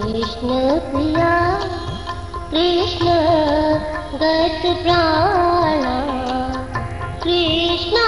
कृष्ण प्रिया कृष्ण गत प्राणा कृष्ण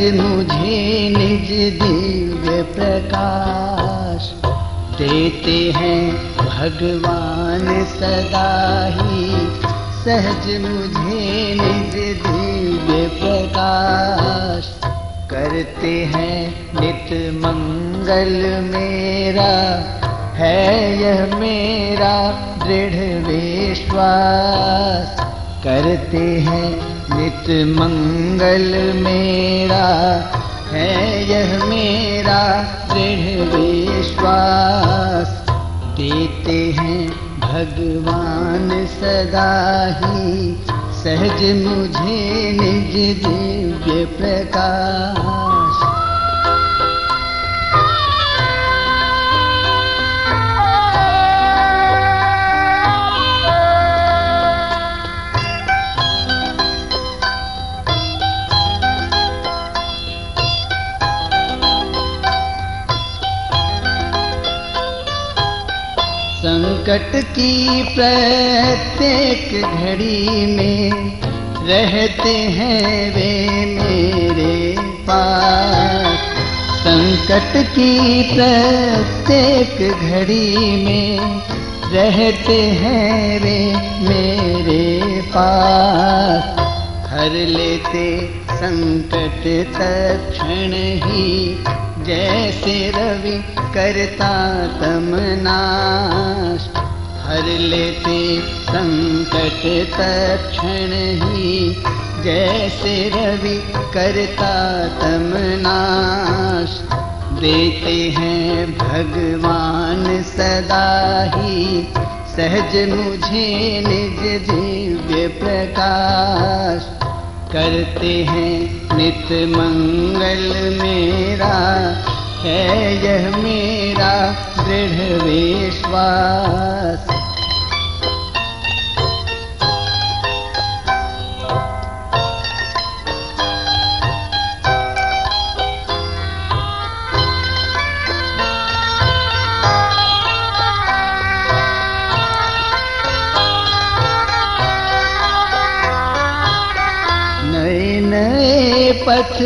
मुझे निज दिव्य प्रकाश देते हैं भगवान सदा ही। सहज मुझे निज दिव्य प्रकाश करते हैं नित मंगल मेरा। है यह मेरा दृढ़ विश्वास। करते हैं नित मंगल मेरा है यह मेरा दृढ़ विश्वास। देते हैं भगवान सदा ही, सहज मुझे निज दिव्य प्रकाश। संकट की प्रत्येक घड़ी में रहते हैं वे मेरे पास। संकट की प्रत्येक घड़ी में रहते हैं वे मेरे पास। हर लेते संकट तक्षण ही जैसे रवि करता तमनाश, हर लेते संकट तक्षण ही। जैसे रवि करता तमनाश, देते हैं भगवान सदा ही। सहज मुझे निज दिव्य प्रकाश करते हैं नित मंगल मेरा। है यह मेरा दृढ़ विश्वास। पथ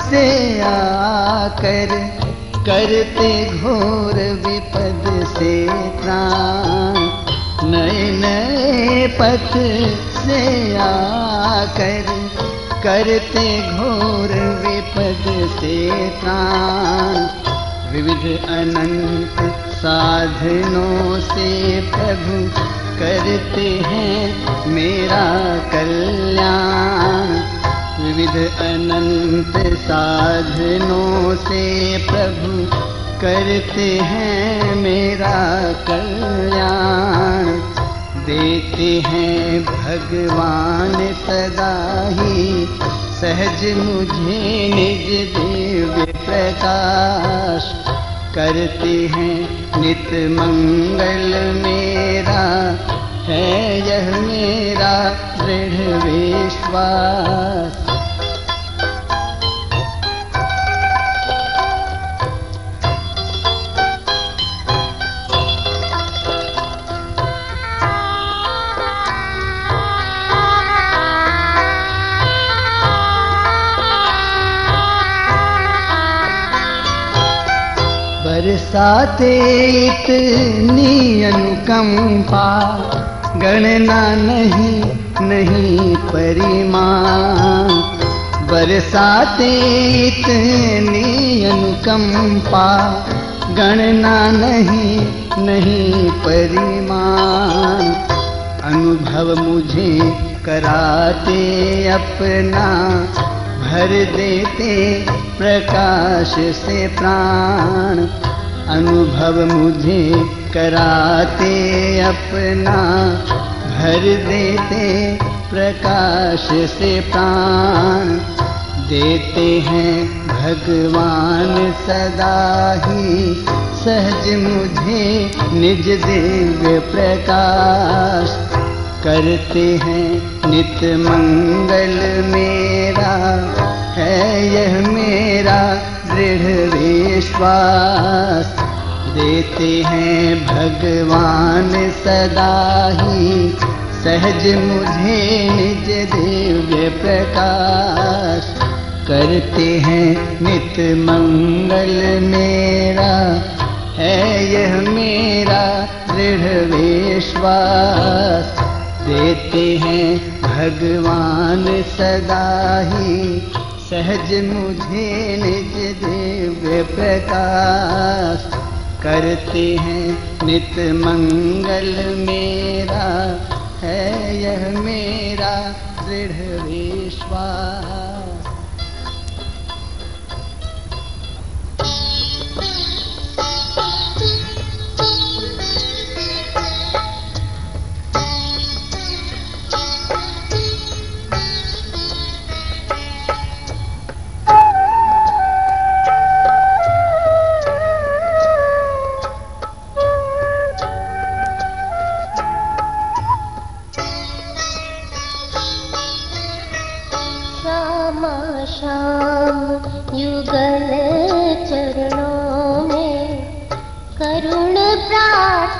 से आकर करते घोर विपद से त्राण नए नए पथ से आकर करते घोर विपद से त्राण विविध अनंत साधनों से प्रभु करते हैं मेरा कल्याण। विविध अनंत साधनों से प्रभु करते हैं मेरा कल्याण। देते हैं भगवान सदा ही, सहज मुझे निज दिव्य प्रकाश। करते हैं नित मंगल मेरा, है यह मेरा दृढ़ विश्वास। बरसाते इतनी अनुकंपा, गणना नहीं नहीं परिमाण। बरसाते इतनी अनुकंपा, गणना नहीं नहीं परिमाण। अनुभव मुझे कराते अपना, भर देते प्रकाश से प्राण। अनुभव मुझे कराते अपना, भर देते प्रकाश से प्राण। देते हैं भगवान सदा ही, सहज मुझे निज दिव्य प्रकाश। करते हैं नित मंगल मेरा, है यह मेरा दृढ़ विश्वास। देते हैं भगवान सदा ही। सहज मुझे निज दिव्य प्रकाश। करते हैं नित मंगल मेरा। है यह मेरा दृढ़ विश्वास। देते हैं भगवान सदा ही। सहज मुझे निज दिव्य प्रकाश। करते हैं नित मंगल मेरा है यह मेरा दृढ़ विश्वास। श्यामा श्याम युगल चरणों में करुण प्रार्थना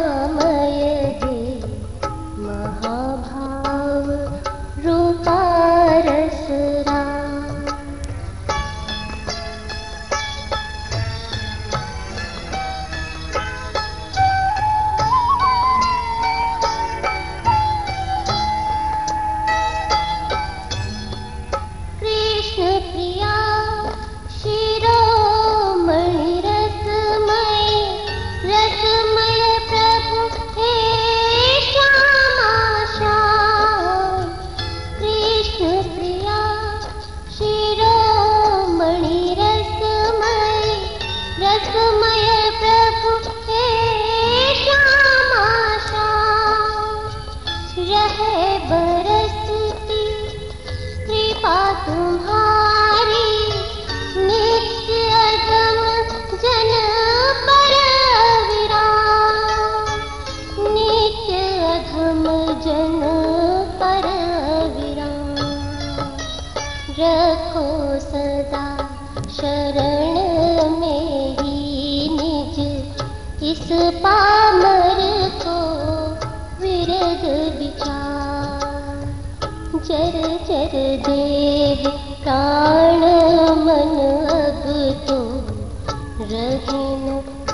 Rama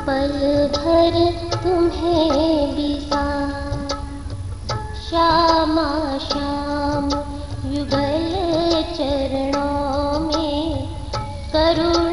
पल भर तुम्हें बिसा श्यामा श्याम युगल चरणों में करुण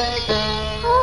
Oh.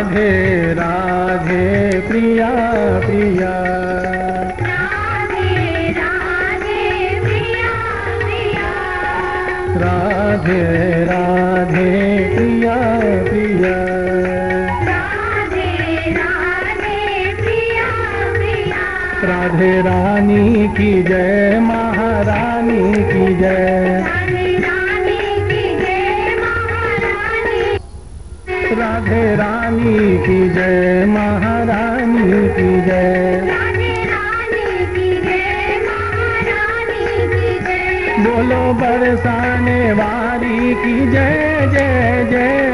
राधे राधे प्रिया प्रिया। राधे राधे प्रिया प्रिया। राधे रानी की जय महारानी की राधे रानी की जय महारानी की जय। बोलो बरसाने वाली की जय जय जय।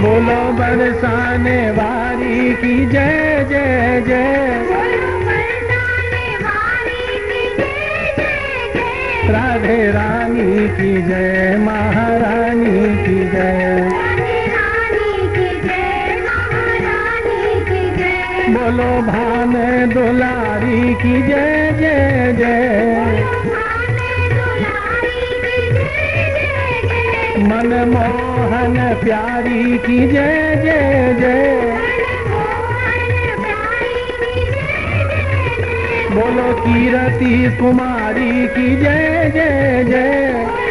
बोलो बरसाने वाली की जय जय जय। राधे रानी की जय, महारानी की जय। बोलो भान दुलारी की जय जय जय। मन मोहन प्यारी की जय जय जय। बोलो कीरति कुमारी की जय जय जय।